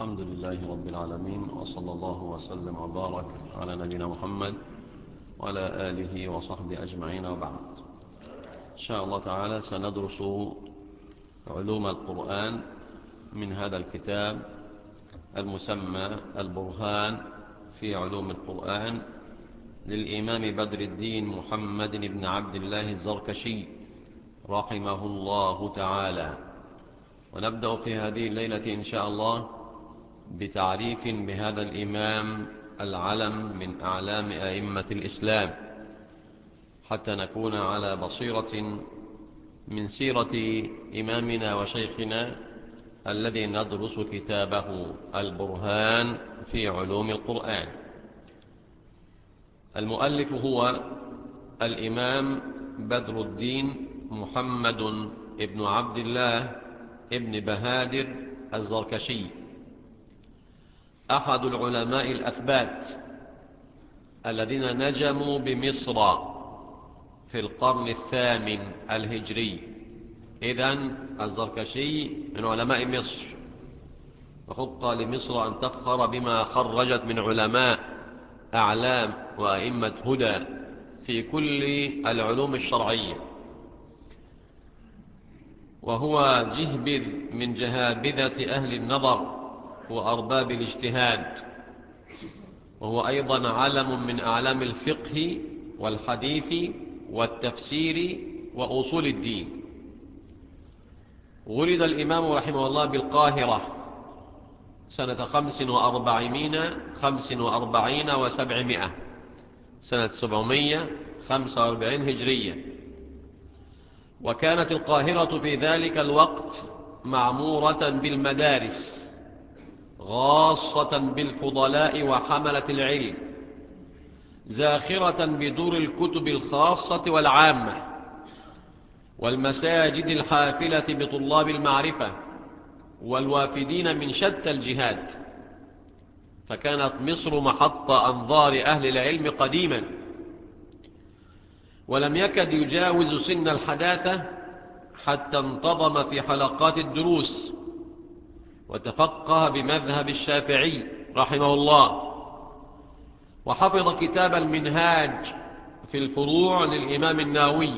الحمد لله رب العالمين وصلى الله وسلم وبارك على نبينا محمد وعلى آله وصحبه أجمعين وبعد. إن شاء الله تعالى سندرس علوم القرآن من هذا الكتاب المسمى البرهان في علوم القرآن للإمام بدر الدين محمد بن عبد الله الزركشي رحمه الله تعالى. ونبدأ في هذه الليلة إن شاء الله بتعريف بهذا الإمام العلم من أعلام أئمة الإسلام حتى نكون على بصيرة من سيرة إمامنا وشيخنا الذي ندرس كتابه البرهان في علوم القرآن. المؤلف هو الإمام بدر الدين محمد ابن عبد الله ابن بهادر الزركشي. أحد العلماء الأثبات الذين نجموا بمصر في القرن الثامن الهجري. إذن الزركشي من علماء مصر. وحق لمصر أن تفخر بما خرجت من علماء أعلام وأئمة هدى في كل العلوم الشرعية. وهو جهبذ من جهابذة أهل النظر. وأرباب الاجتهاد وهو أيضا علم من أعلام الفقه والحديث والتفسير وأصول الدين. ولد الإمام رحمه الله بالقاهرة سنة خمس وأربعين خمس وأربعين وسبعمائة سنة سبعمية خمسة وأربعين هجرية. وكانت القاهرة في ذلك الوقت معمورة بالمدارس. غاصة بالفضلاء وحملة العلم زاخرة بدور الكتب الخاصة والعامة والمساجد الحافلة بطلاب المعرفة والوافدين من شتى الجهاد. فكانت مصر محط أنظار أهل العلم قديما. ولم يكد يجاوز سن الحداثة حتى انتظم في حلقات الدروس. وتفقه بمذهب الشافعي رحمه الله. وحفظ كتاب المنهاج في الفروع للإمام الناوي.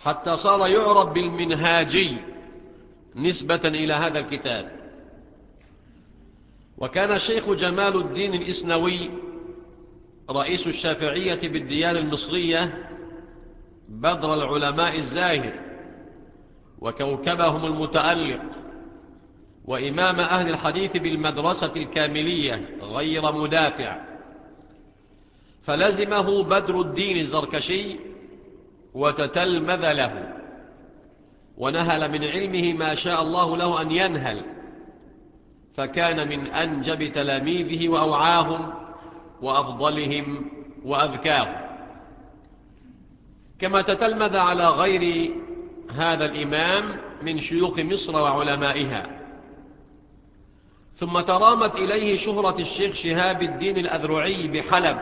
حتى صار يعرف بالمنهاجي نسبة إلى هذا الكتاب. وكان الشيخ جمال الدين الإسنوي رئيس الشافعية بالديانة المصرية بدر العلماء الزاهر وكوكبهم المتألق. وإمام أهل الحديث بالمدرسة الكاملية غير مدافع. فلزمه بدر الدين الزركشي وتتلمذ له. ونهل من علمه ما شاء الله له أن ينهل. فكان من أنجب تلاميذه وأوعاهم وأفضلهم وأذكاهم كما تتلمذ على غير هذا الإمام من شيوخ مصر وعلمائها. ثم ترامت إليه شهرة الشيخ شهاب الدين الأذرعي بحلب.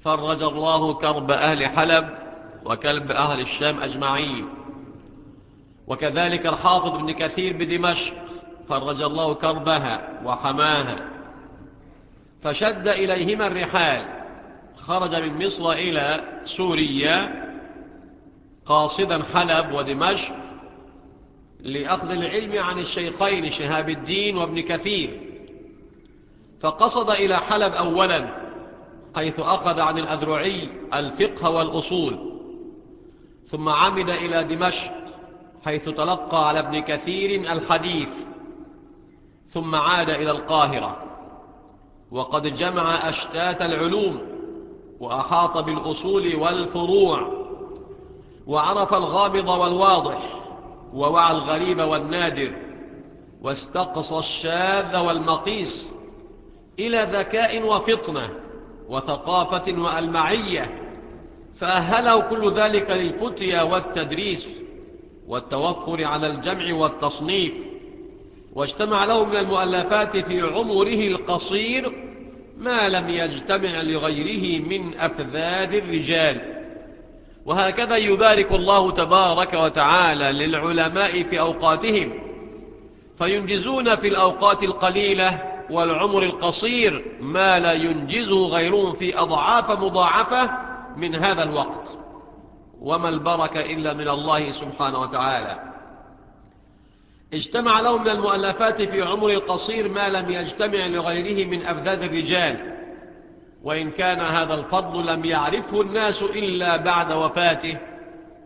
فرج الله كرب أهل حلب وكلب أهل الشام أجمعين. وكذلك الحافظ ابن كثير بدمشق فرج الله كربها وحماها. فشد إليهما الرحال. خرج من مصر إلى سوريا قاصدا حلب ودمشق لأخذ العلم عن الشيخين شهاب الدين وابن كثير فقصد إلى حلب أولا حيث أخذ عن الأذرعي الفقه والأصول ثم عمد إلى دمشق حيث تلقى على ابن كثير الحديث ثم عاد إلى القاهرة. وقد جمع أشتات العلوم وأحاط بالأصول والفروع وعرف الغامض والواضح. ووعى الغريب والنادر واستقصى الشاذ والمقيس إلى ذكاء وفطنة وثقافة وألمعية فأهله كل ذلك للفتية والتدريس والتوفر على الجمع والتصنيف. واجتمع له من المؤلفات في عمره القصير ما لم يجتمع لغيره من أفذاذ الرجال. وهكذا يبارك الله تبارك وتعالى للعلماء في أوقاتهم. فينجزون في الأوقات القليلة والعمر القصير ما لا ينجزه غيرهم في أضعاف مضاعفة من هذا الوقت. وما البركة إلا من الله سبحانه وتعالى. اجتمع له من المؤلفات في عمر القصير ما لم يجتمع لغيره من أفذاذ الرجال. وإن كان هذا الفضل لم يعرفه الناس إلا بعد وفاته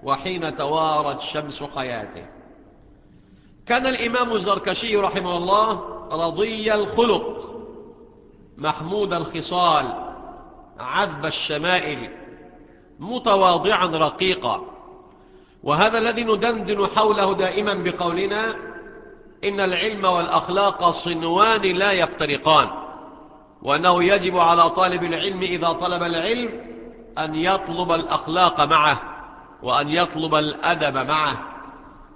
وحين توارت شمس حياته. كان الإمام الزركشي رحمه الله رضي الخلق محمود الخصال عذب الشمائل متواضعا رقيقا. وهذا الذي ندندن حوله دائما بقولنا إن العلم والأخلاق صنوان لا يفترقان. وأنه يجب على طالب العلم إذا طلب العلم أن يطلب الأخلاق معه وأن يطلب الأدب معه.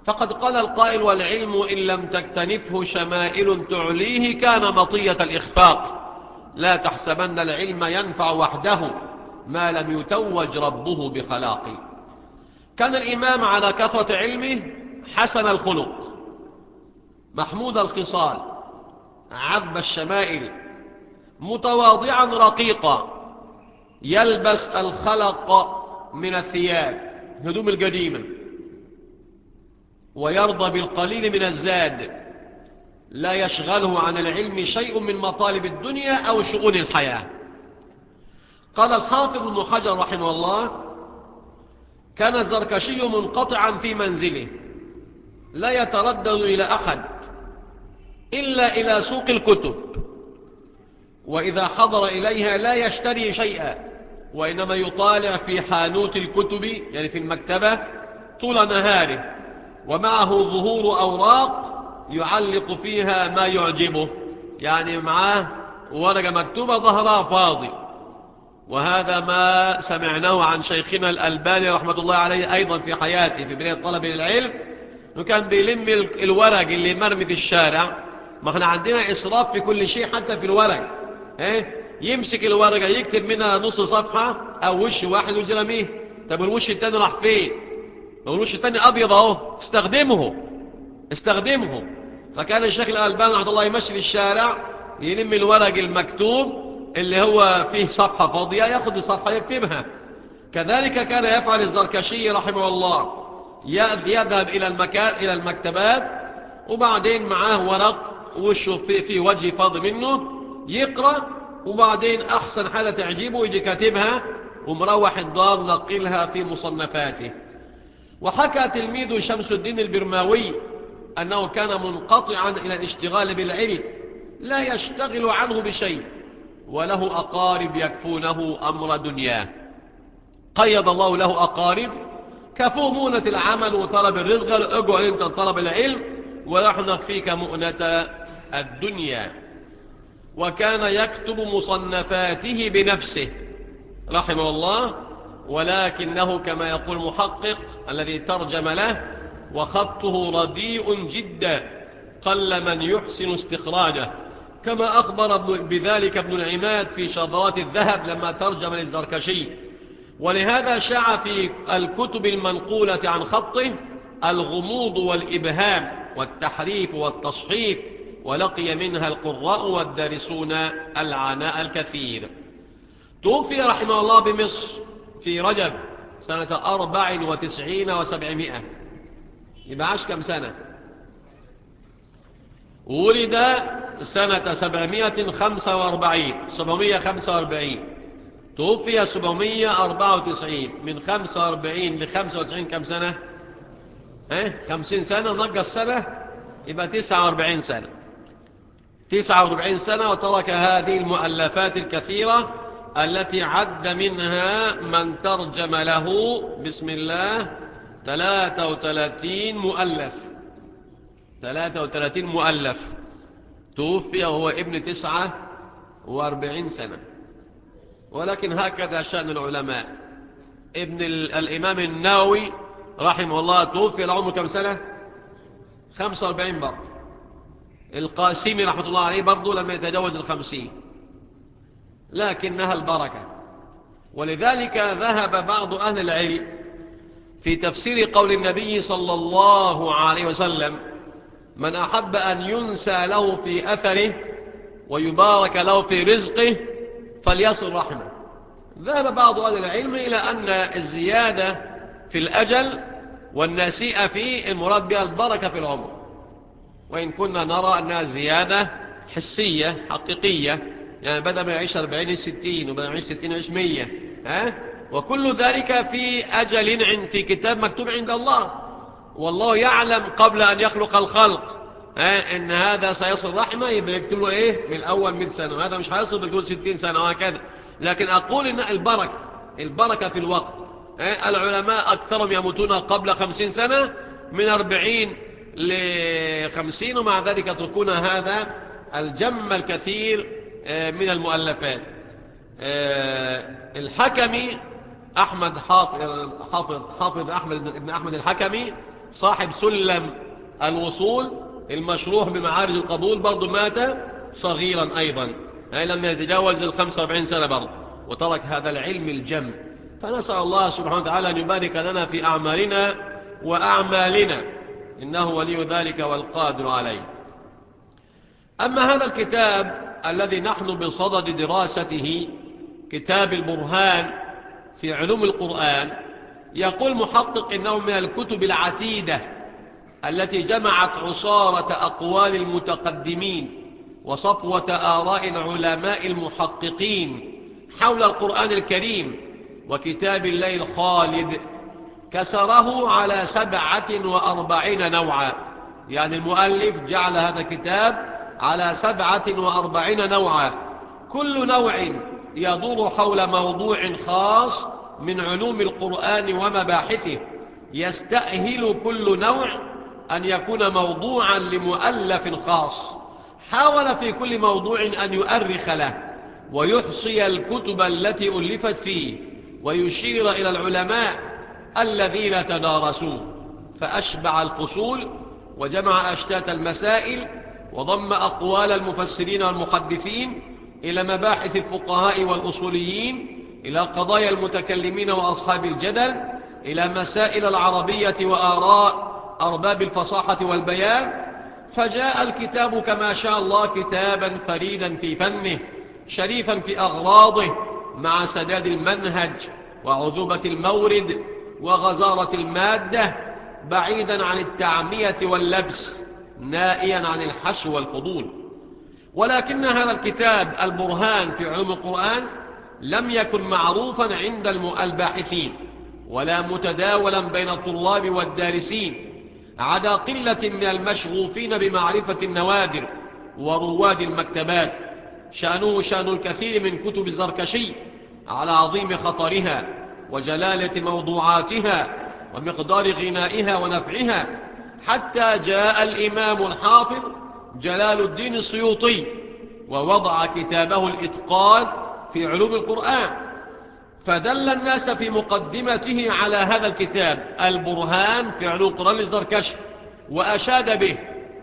فقد قال القائل والعلم إن لم تكتنفه شمائل تعليه كان مطية الإخفاق. لا تحسبن العلم ينفع وحده ما لم يتوج ربه بخلاقه. كان الإمام على كثرة علمه حسن الخلق. محمود الخصال عذب الشمائل متواضعا رقيقا يلبس الخلق من الثياب هدوم القديمة ويرضى بالقليل من الزاد لا يشغله عن العلم شيء من مطالب الدنيا أو شؤون الحياة. قال الحافظ ابن حجر رحمه الله كان الزركشي منقطعا في منزله لا يتردد إلى أحد إلا إلى سوق الكتب وإذا حضر إليها لا يشتري شيئا وإنما يطالع في حانوت الكتب يعني في المكتبة طول نهاره. ومعه ظهور أوراق يعلق فيها ما يعجبه. يعني معاه ورقة مكتوبة ظهرها فاضي. وهذا ما سمعناه عن شيخنا الألباني رحمة الله عليه أيضا في حياته في بداية طلب العلم. وكان بيلم الورق اللي مرمي في الشارع. ما إحنا عندنا إسراف في كل شيء حتى في الورق. إيه؟ يمسك الورقة يكتب منها نص صفحة أو وش واحد ويرميه طب الوش التاني راح فين؟ الوش التاني أبيض أهو. استخدمه. استخدمه. فكان الشيخ الألباني رحمة الله يمشي في الشارع يلم الورق المكتوب اللي هو فيه صفحة فاضية يأخذ الصفحة يكتبها. كذلك كان يفعل الزركشي رحمه الله. يذهب إلى المكان إلى المكتبات وبعدين معاه ورق وشه في وجه فاضي منه. يقرأ وبعدين أحسن حالة تعجبه يجي كاتبها ومروح الدار نقلها في مصنفاته. وحكى تلميذ شمس الدين البرماوي أنه كان منقطعا إلى الاشتغال بالعلم لا يشتغل عنه بشيء وله أقارب يكفونه أمر دنياه. قيد الله له أقارب كفوا مونة العمل وطلب الرزق اقعد انت طلب العلم ونحن نكفيك مؤنة الدنيا. وكان يكتب مصنفاته بنفسه. رحمه الله. ولكنه كما يقول محقق الذي ترجم له وخطه رديء جدا قل من يحسن استخراجه. كما أخبر بذلك ابن العماد في شذرات الذهب لما ترجم للزركشي. ولهذا شاع في الكتب المنقولة عن خطه الغموض والإبهام والتحريف والتصحيف ولقي منها القراء والدارسون العناء الكثير. توفي رحمه الله بمصر في رجب سنة أربع وتسعين وسبعمائة. يبقى عاش كم سنة؟ ولد سنة سبعمائة خمسة وأربعين سبعمائة خمسة وأربعين. توفي سبعمائة أربعة وتسعين من خمسة وأربعين لخمسة وتسعين كم سنة؟ إيه خمسين سنة نقص سنة؟ يبقى تسعة وأربعين سنة. تسعة وأربعين سنة وترك هذه المؤلفات الكثيرة التي عد منها من ترجم له بسم الله ثلاثة وثلاثين مؤلف. ثلاثة وثلاثين مؤلف. توفي وهو ابن تسعة وأربعين سنة. ولكن هكذا شأن العلماء. ابن الإمام الناوي رحمه الله توفي العمر كم سنة؟ خمسة وأربعين برضه القاسمي رحمة الله عليه برضه لم يتجاوز الخمسين. لكنها البركة. ولذلك ذهب بعض أهل العلم في تفسير قول النبي صلى الله عليه وسلم من أحب أن ينسى له في أثره ويبارك له في رزقه فليصل رحمه. ذهب بعض أهل العلم إلى أن الزيادة في الأجل والنسيئة فيه المراد بها البركة في العمر. وإن كنا نرى أنها زيادة حسية حقيقية يعني بدأ ما يعيش 40 60 وبدأ ما يعيش 60 يعيش 100 ها؟ وكل ذلك في أجل في كتاب مكتوب عند الله. والله يعلم قبل أن يخلق الخلق ها؟ إن هذا سيصل رحمة يبقى يكتب له إيه؟ من الأول 100 سنة. وهذا مش هيصل بيكتب 60 سنة وهكذا. لكن أقول إن البركة البركة في الوقت العلماء أكثرهم يموتون قبل 50 سنة من 40 ل 50 ومع ذلك يتركون هذا الجم الكثير من المؤلفات. الحكمي أحمد حافظ, حافظ, أحمد بن أحمد الحكمي صاحب سلم الوصول المشروح بمعارج القبول برضو مات صغيرا أيضا. لم يتجاوز ال 45 سنة برضو وترك هذا العلم الجم. فنسأل الله سبحانه وتعالى أن يبارك لنا في أعمالنا وأعمالنا. إنه ولي ذلك والقادر عليه. أما هذا الكتاب الذي نحن بصدد دراسته كتاب البرهان في علوم القرآن يقول محقق إنه من الكتب العتيدة التي جمعت عصارة أقوال المتقدمين وصفوة آراء العلماء المحققين حول القرآن الكريم وكتاب الله الخالد كسره على سبعة وأربعين نوعا. يعني المؤلف جعل هذا الكتاب على سبعة وأربعين نوعا. كل نوع يدور حول موضوع خاص من علوم القرآن ومباحثه. يستأهل كل نوع أن يكون موضوعا لمؤلف خاص. حاول في كل موضوع أن يؤرخ له ويحصي الكتب التي ألفت فيه ويشير إلى العلماء الذين تدارسوه فأشبع الفصول وجمع أشتات المسائل وضم أقوال المفسرين والمحدثين إلى مباحث الفقهاء والأصوليين إلى قضايا المتكلمين وأصحاب الجدل إلى مسائل العربية وآراء أرباب الفصاحة والبيان فجاء الكتاب كما شاء الله كتابا فريدا في فنه شريفا في أغراضه مع سداد المنهج وعذوبة المورد وغزارة المادة بعيدا عن التعمية واللبس نائيا عن الحشو والفضول. ولكن هذا الكتاب البرهان في علوم القرآن لم يكن معروفا عند الباحثين ولا متداولا بين الطلاب والدارسين عدا قلة من المشغوفين بمعرفة النوادر ورواد المكتبات. شأنه شأن الكثير من كتب الزركشي على عظيم خطرها. وجلالة موضوعاتها ومقدار غنائها ونفعها. حتى جاء الإمام الحافظ جلال الدين السيوطي ووضع كتابه الإتقان في علوم القرآن. فدل الناس في مقدمته على هذا الكتاب البرهان في علوم القرآن الزركش وأشاد به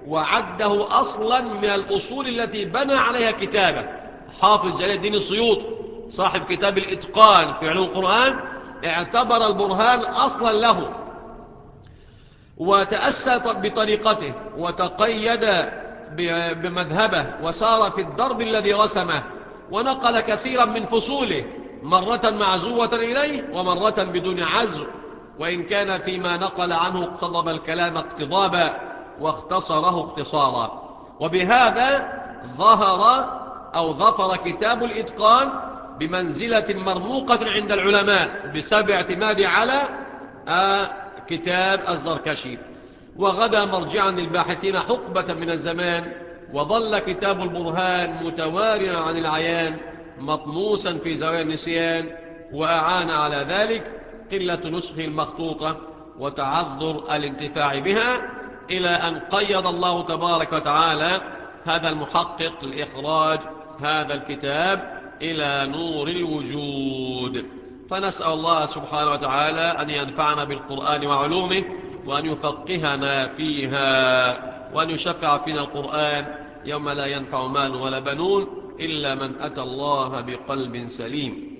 وعده أصلا من الأصول التي بنى عليها كتابه. حافظ جلال الدين السيوط صاحب كتاب الإتقان في علوم القرآن اعتبر البرهان أصلا له وتأسى بطريقته وتقيد بمذهبه وسار في الدرب الذي رسمه ونقل كثيرا من فصوله مرة معزوة إليه ومرة بدون عزو وإن كان فيما نقل عنه اقتضب الكلام اقتضابا واختصره اختصارا. وبهذا ظهر أو ظفر كتاب الإتقان بمنزلة مرموقة عند العلماء بسبب اعتماد على آه كتاب الزركشي. وغدا مرجعا للباحثين حقبة من الزمان وظل كتاب البرهان متوارنا عن العيان مطموسا في زوايا النسيان وأعان على ذلك قلة نسخه المخطوطة وتعذر الانتفاع بها إلى أن قيض الله تبارك وتعالى هذا المحقق لإخراج هذا الكتاب إلى نور الوجود. فنسأل الله سبحانه وتعالى أن ينفعنا بالقرآن وعلومه وأن يفقهنا فيها وأن يشفع فينا القرآن. يوم لا ينفع مال ولا بنون إلا من أتى الله بقلب سليم.